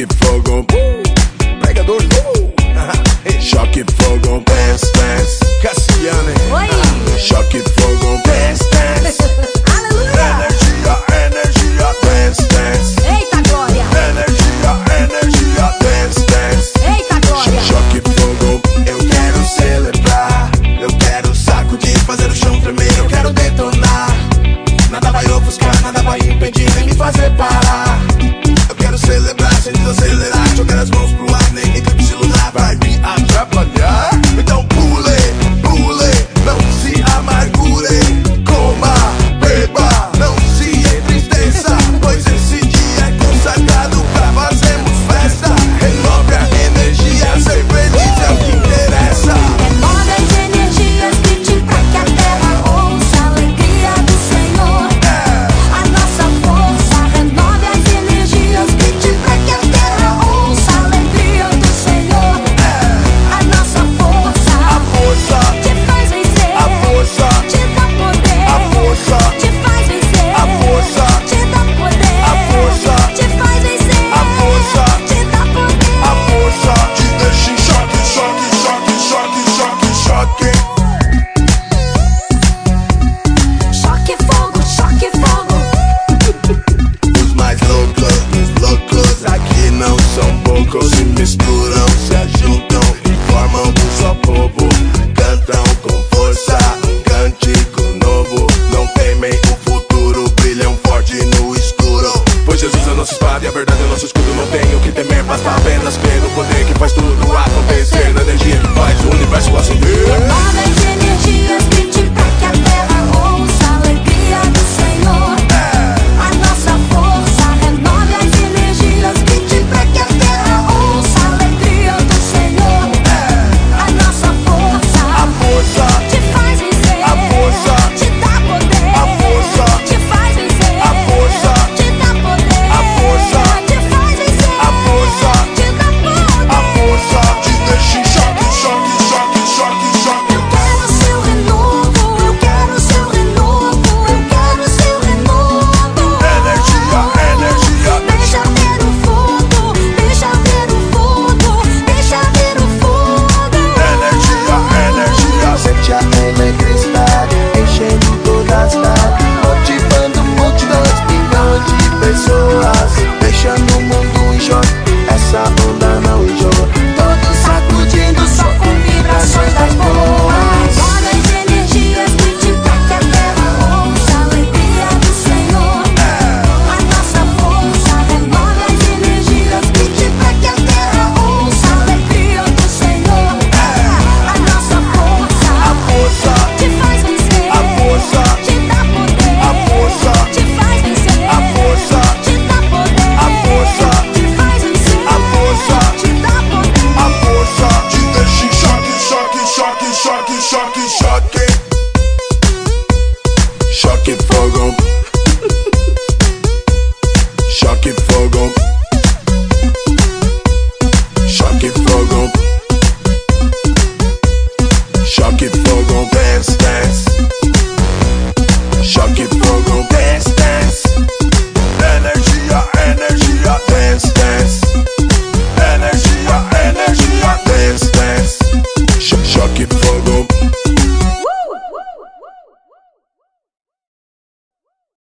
Choque fogo, pregador louco. Choque fogo, dance, dance. Cassiane. Oi. Choque fogo, dance, dance. Aleluia. Energia, energia, dance, dance. Eita glória. Energia, energia, dance, dance. Eita glória. Choque fogo, eu quero celebrar. Eu quero sacudir, fazer o chão tremer. Eu quero detonar. Nada vai ofuscar, nada vai impedir, nem me fazer parar. entonces